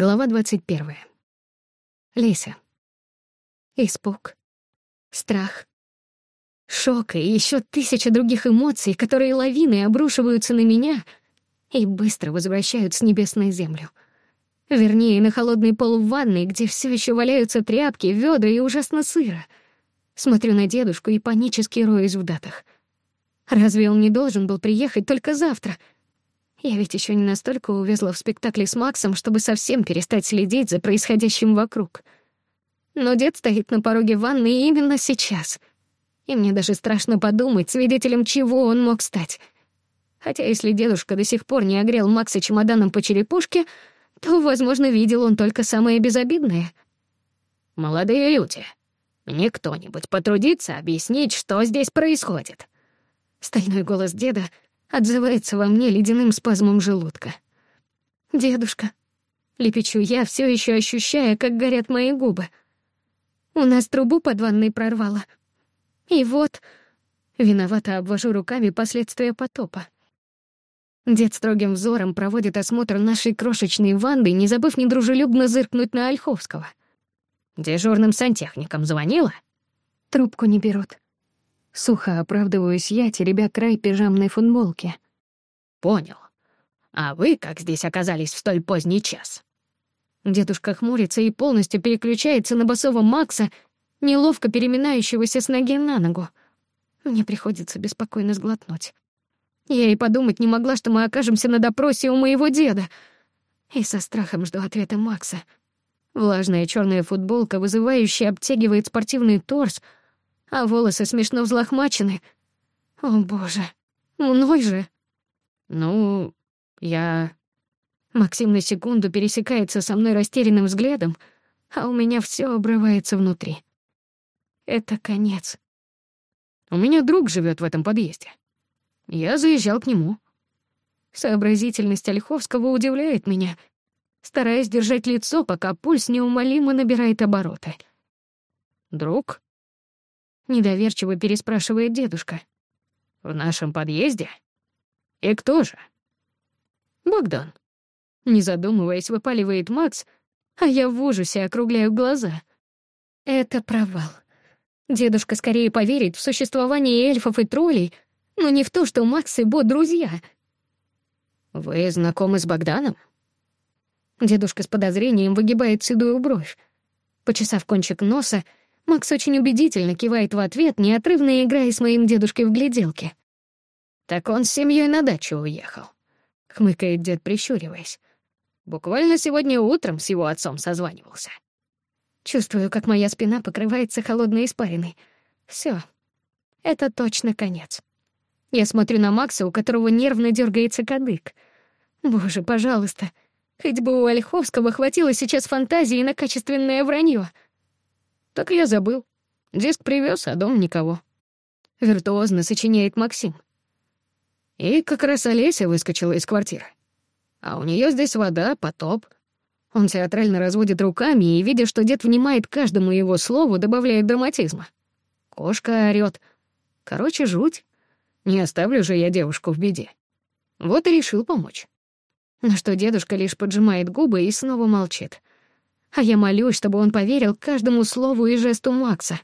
Глава 21. Леся. Испуг, страх, шок и еще тысяча других эмоций, которые лавиной обрушиваются на меня и быстро возвращают с небес на землю. Вернее, на холодный пол в ванной, где все еще валяются тряпки, ведра и ужасно сыро. Смотрю на дедушку и панически роюсь в датах. Разве он не должен был приехать только завтра — я ведь еще не настолько увязла в спектакле с Максом, чтобы совсем перестать следить за происходящим вокруг. Но дед стоит на пороге ванны именно сейчас. И мне даже страшно подумать, свидетелем чего он мог стать. Хотя если дедушка до сих пор не огрел Макса чемоданом по черепушке, то, возможно, видел он только самое безобидное. «Молодые люди, мне кто-нибудь потрудится объяснить, что здесь происходит?» Стальной голос деда — отзывается во мне ледяным спазмом желудка. «Дедушка», — лепечу я, все еще ощущая, как горят мои губы. «У нас трубу под ванной прорвало. И вот...» Виновато обвожу руками последствия потопа. Дед строгим взором проводит осмотр нашей крошечной ванды, не забыв недружелюбно зыркнуть на Ольховского. «Дежурным сантехникам звонила?» Трубку не берут. Сухо оправдываюсь я, теребя край пижамной футболки. «Понял. А вы как здесь оказались в столь поздний час?» Дедушка хмурится и полностью переключается на басового Макса, неловко переминающегося с ноги на ногу. Мне приходится беспокойно сглотнуть. Я и подумать не могла, что мы окажемся на допросе у моего деда. И со страхом жду ответа Макса. Влажная черная футболка, вызывающая, обтягивает спортивный торс — а волосы смешно взлохмачены. О, боже, мной же. Ну, я... Максим на секунду пересекается со мной растерянным взглядом, а у меня все обрывается внутри. Это конец. У меня друг живет в этом подъезде. Я заезжал к нему. Сообразительность Ольховского удивляет меня, стараясь держать лицо, пока пульс неумолимо набирает обороты. Друг Недоверчиво переспрашивает дедушка. «В нашем подъезде? И кто же?» «Богдан». Не задумываясь, выпаливает Макс, а я в ужасе округляю глаза. «Это провал. Дедушка скорее поверит в существование эльфов и троллей, но не в то, что Макс и Бо — друзья». «Вы знакомы с Богданом?» Дедушка с подозрением выгибает седую бровь. Почесав кончик носа, Макс очень убедительно кивает в ответ, неотрывно играя с моим дедушкой в гляделке. «Так он с семьёй на дачу уехал», — хмыкает дед, прищуриваясь. «Буквально сегодня утром с его отцом созванивался». Чувствую, как моя спина покрывается холодной испариной. Всё. Это точно конец. Я смотрю на Макса, у которого нервно дёргается кадык. «Боже, пожалуйста, хоть бы у Ольховского хватило сейчас фантазии на качественное вранье. Так я забыл. Диск привез, а дом никого. Виртуозно сочиняет Максим. И как раз Олеся выскочила из квартиры. А у нее здесь вода, потоп. Он театрально разводит руками и, видя, что дед внимает каждому его слову, добавляет драматизма. Кошка орёт. Короче, жуть. Не оставлю же я девушку в беде. Вот и решил помочь. На что дедушка лишь поджимает губы и снова молчит а я молюсь, чтобы он поверил каждому слову и жесту Макса.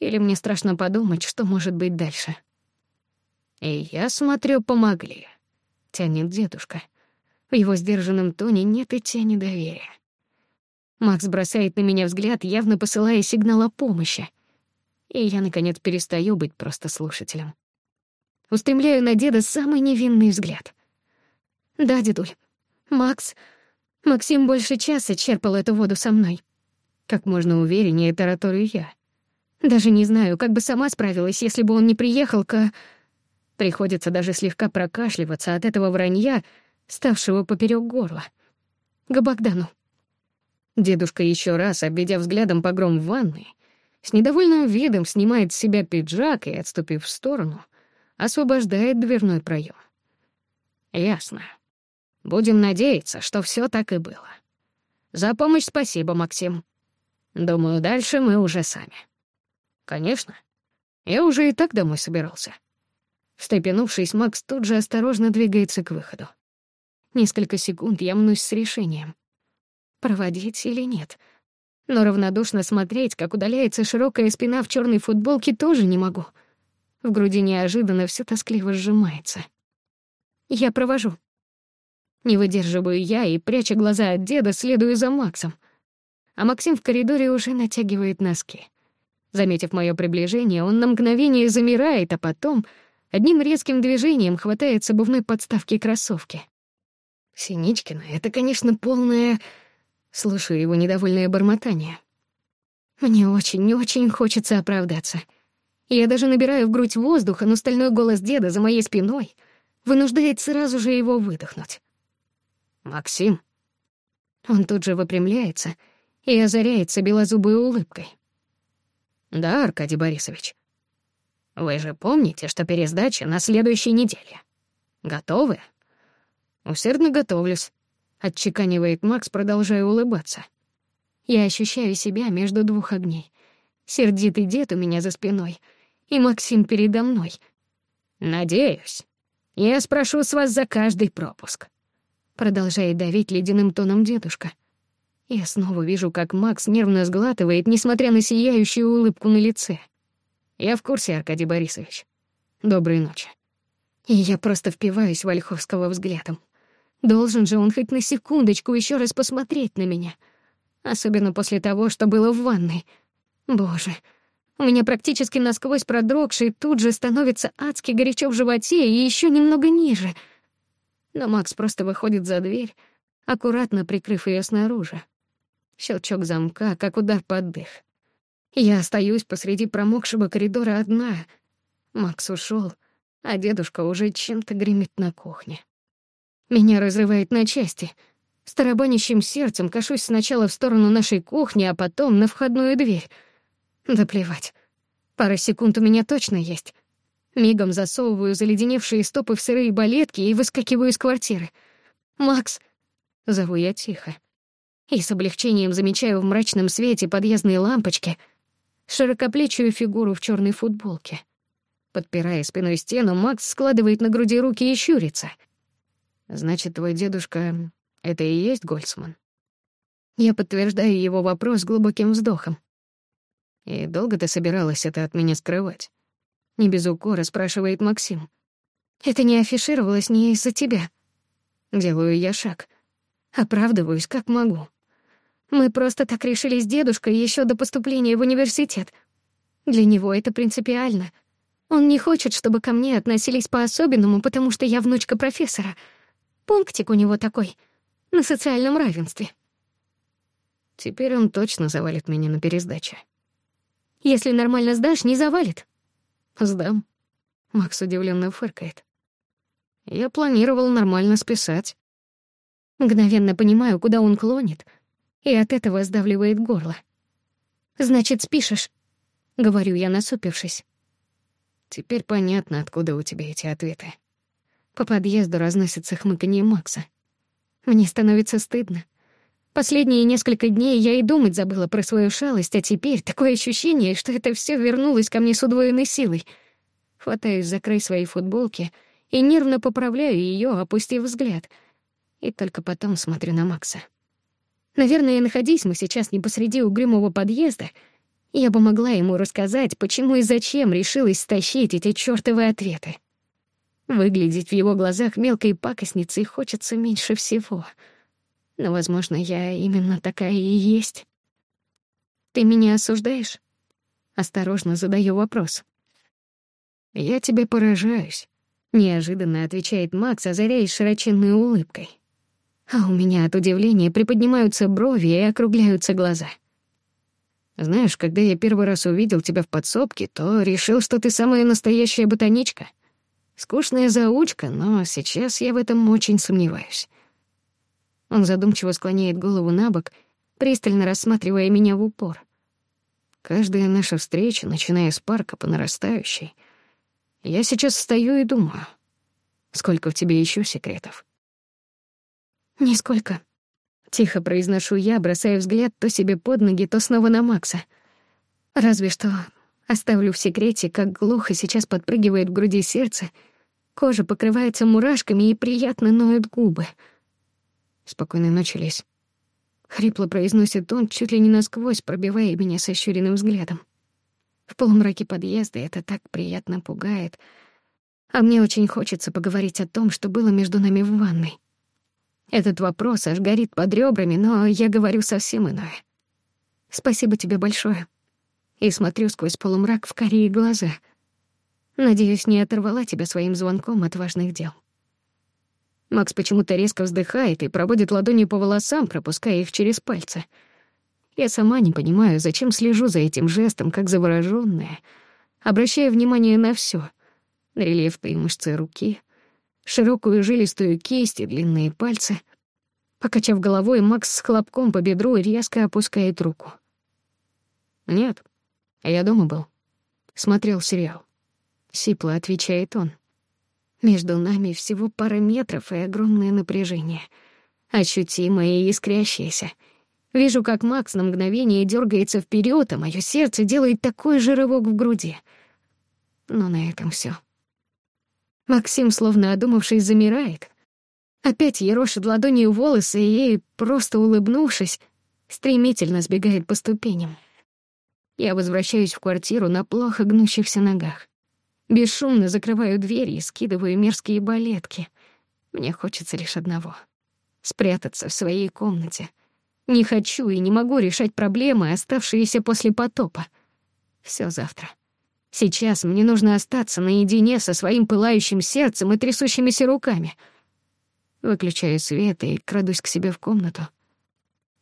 Или мне страшно подумать, что может быть дальше. И я смотрю, помогли. Тянет дедушка. В его сдержанном тоне нет и тени доверия. Макс бросает на меня взгляд, явно посылая сигнал о помощи. И я, наконец, перестаю быть просто слушателем. Устремляю на деда самый невинный взгляд. «Да, дедуль, Макс Максим больше часа черпал эту воду со мной. Как можно увереннее тараторию я. Даже не знаю, как бы сама справилась, если бы он не приехал к... Приходится даже слегка прокашливаться от этого вранья, ставшего поперек горла. К Богдану. Дедушка еще раз, обведя взглядом погром в ванной, с недовольным видом снимает с себя пиджак и, отступив в сторону, освобождает дверной проем. Ясно. Будем надеяться, что все так и было. За помощь спасибо, Максим. Думаю, дальше мы уже сами. Конечно. Я уже и так домой собирался. Встрепенувшись, Макс тут же осторожно двигается к выходу. Несколько секунд я мнусь с решением. Проводить или нет? Но равнодушно смотреть, как удаляется широкая спина в черной футболке, тоже не могу. В груди неожиданно все тоскливо сжимается. Я провожу. Не выдерживаю я и, пряча глаза от деда, следую за Максом. А Максим в коридоре уже натягивает носки. Заметив мое приближение, он на мгновение замирает, а потом одним резким движением хватает с обувной подставки кроссовки. «Синичкина — это, конечно, полное...» Слушаю его недовольное бормотание. Мне очень-очень хочется оправдаться. Я даже набираю в грудь воздуха, но стальной голос деда за моей спиной вынуждает сразу же его выдохнуть. «Максим?» Он тут же выпрямляется и озаряется белозубой улыбкой. «Да, Аркадий Борисович, вы же помните, что пересдача на следующей неделе. Готовы?» «Усердно готовлюсь», — отчеканивает Макс, продолжая улыбаться. «Я ощущаю себя между двух огней. Сердитый дед у меня за спиной и Максим передо мной. Надеюсь. Я спрошу с вас за каждый пропуск продолжает давить ледяным тоном дедушка. Я снова вижу, как Макс нервно сглатывает, несмотря на сияющую улыбку на лице. Я в курсе, Аркадий Борисович. Доброй ночи. И я просто впиваюсь в Ольховского взглядом. Должен же он хоть на секундочку еще раз посмотреть на меня. Особенно после того, что было в ванной. Боже, у меня практически насквозь продрогший тут же становится адски горячо в животе и еще немного ниже — но Макс просто выходит за дверь, аккуратно прикрыв ее снаружи. Щелчок замка, как удар под дых. Я остаюсь посреди промокшего коридора одна. Макс ушел, а дедушка уже чем-то гремит на кухне. Меня разрывает на части. С тарабанящим сердцем кашусь сначала в сторону нашей кухни, а потом на входную дверь. Да плевать. Пара секунд у меня точно есть. Мигом засовываю заледеневшие стопы в сырые балетки и выскакиваю из квартиры. «Макс!» — зову я тихо. И с облегчением замечаю в мрачном свете подъездные лампочки широкоплечую фигуру в черной футболке. Подпирая спиной стену, Макс складывает на груди руки и щурится. «Значит, твой дедушка — это и есть Гольцман?» Я подтверждаю его вопрос глубоким вздохом. «И долго ты собиралась это от меня скрывать?» Не без укора спрашивает Максим. «Это не афишировалось не из-за тебя». Делаю я шаг. Оправдываюсь, как могу. Мы просто так решили с дедушкой еще до поступления в университет. Для него это принципиально. Он не хочет, чтобы ко мне относились по-особенному, потому что я внучка профессора. Пунктик у него такой. На социальном равенстве. Теперь он точно завалит меня на пересдаче. Если нормально сдашь, не завалит. Сдам. Макс удивленно фыркает. Я планировал нормально списать. Мгновенно понимаю, куда он клонит, и от этого сдавливает горло. «Значит, спишешь?» — говорю я, насупившись. Теперь понятно, откуда у тебя эти ответы. По подъезду разносится хмыканье Макса. Мне становится стыдно. Последние несколько дней я и думать забыла про свою шалость, а теперь такое ощущение, что это все вернулось ко мне с удвоенной силой. Хватаюсь за край своей футболки и нервно поправляю ее, опустив взгляд. И только потом смотрю на Макса. Наверное, находись мы сейчас не посреди угрюмого подъезда, я бы могла ему рассказать, почему и зачем решилась стащить эти чёртовы ответы. Выглядеть в его глазах мелкой пакостницей хочется меньше всего — Но, возможно, я именно такая и есть. Ты меня осуждаешь? Осторожно задаю вопрос. Я тебе поражаюсь, неожиданно отвечает Макс, озаряясь широченной улыбкой. А у меня от удивления приподнимаются брови и округляются глаза. Знаешь, когда я первый раз увидел тебя Он задумчиво склоняет голову на бок, пристально рассматривая меня в упор. Каждая наша встреча, начиная с парка по нарастающей, я сейчас стою и думаю, сколько в тебе еще секретов? Нисколько. Тихо произношу я, бросая взгляд то себе под ноги, то снова на Макса. Разве что оставлю в секрете, как глухо сейчас подпрыгивает в груди сердце, кожа покрывается мурашками и приятно ноют губы — Спокойной ночи, Лесь. Хрипло произносит он, чуть ли не насквозь пробивая меня со щуренным взглядом. В полумраке подъезда это так приятно пугает, а мне очень хочется поговорить о том, что было между нами в ванной. Этот вопрос аж горит под ребрами, но я говорю совсем иное. Спасибо тебе большое. И смотрю сквозь полумрак в карие глаза. Надеюсь, не оторвала тебя своим звонком от важных дел. Макс почему-то резко вздыхает и проводит ладонью по волосам, пропуская их через пальцы. Я сама не понимаю, зачем слежу за этим жестом, как заворожённая, обращая внимание на всё — на рельефные мышцы руки, широкую жилистую кисть и длинные пальцы. Покачав головой, Макс с хлопком по бедру резко опускает руку. «Нет, я дома был. Смотрел сериал». Сипло отвечает он. Между нами всего пара метров и огромное напряжение. Ощутимое и искрящееся. Вижу, как Макс на мгновение дергается вперед, а мое сердце делает такой же рывок в груди. Но на этом все. Максим, словно одумавшись, замирает. Опять ерошит ладонью волосы и ей, просто улыбнувшись, стремительно сбегает по ступеням. Я возвращаюсь в квартиру на плохо гнущихся ногах. Бесшумно закрываю дверь и скидываю мерзкие балетки. Мне хочется лишь одного — спрятаться в своей комнате. Не хочу и не могу решать проблемы, оставшиеся после потопа. Все завтра. Сейчас мне нужно остаться наедине со своим пылающим сердцем и трясущимися руками. Выключаю свет и крадусь к себе в комнату.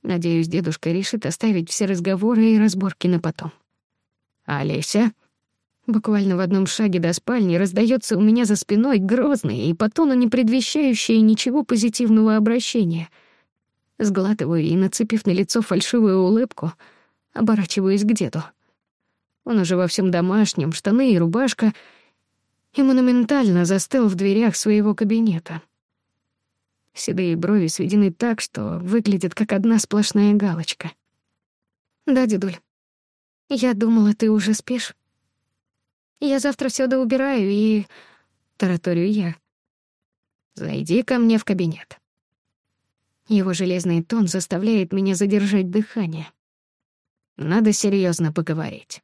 Надеюсь, дедушка решит оставить все разговоры и Буквально в одном шаге до спальни раздается у меня за спиной грозное и по тону не предвещающее ничего позитивного обращения. Сглатываю и, нацепив на лицо фальшивую улыбку, оборачиваюсь к деду. Он уже во всем домашнем, штаны и рубашка, и монументально застыл в дверях своего кабинета. Седые брови сведены так, что выглядят как одна сплошная галочка. «Да, дедуль, я думала, ты уже спишь». Я завтра всё доубираю и... Тараторию я. Зайди ко мне в кабинет. Его железный тон заставляет меня задержать дыхание. Надо серьёзно поговорить.